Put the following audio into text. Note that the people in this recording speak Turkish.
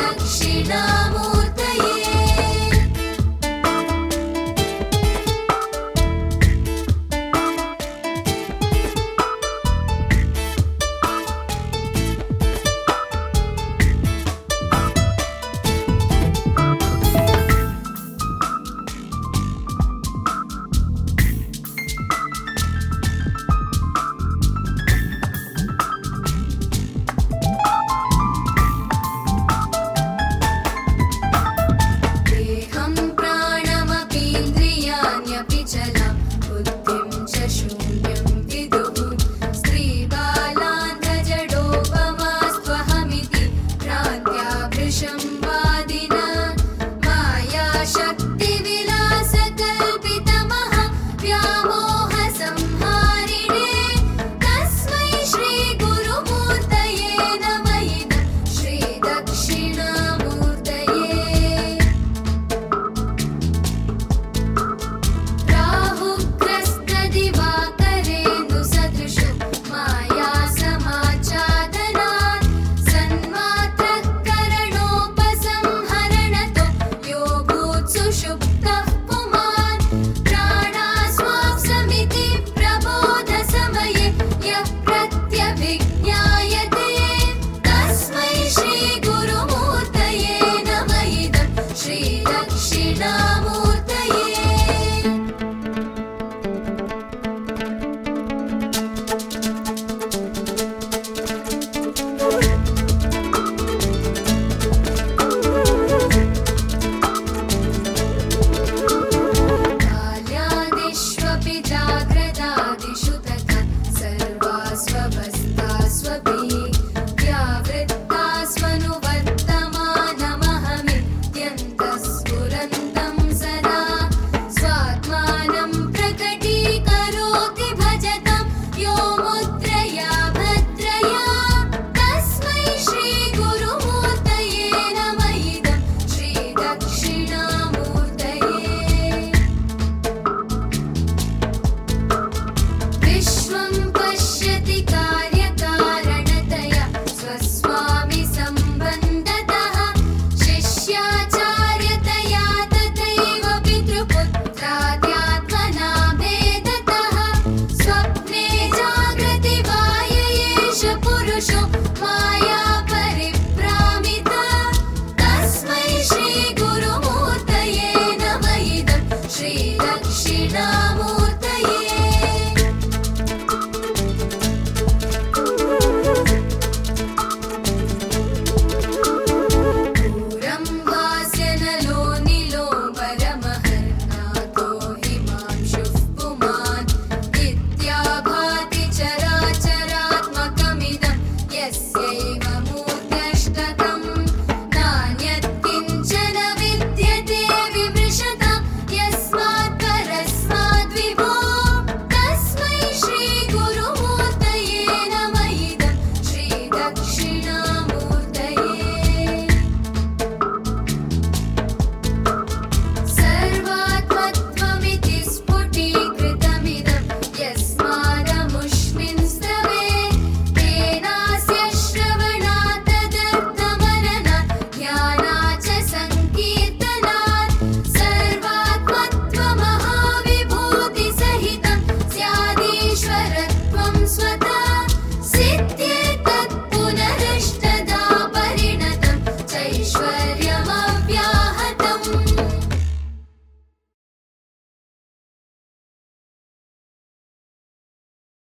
दक्षिणामो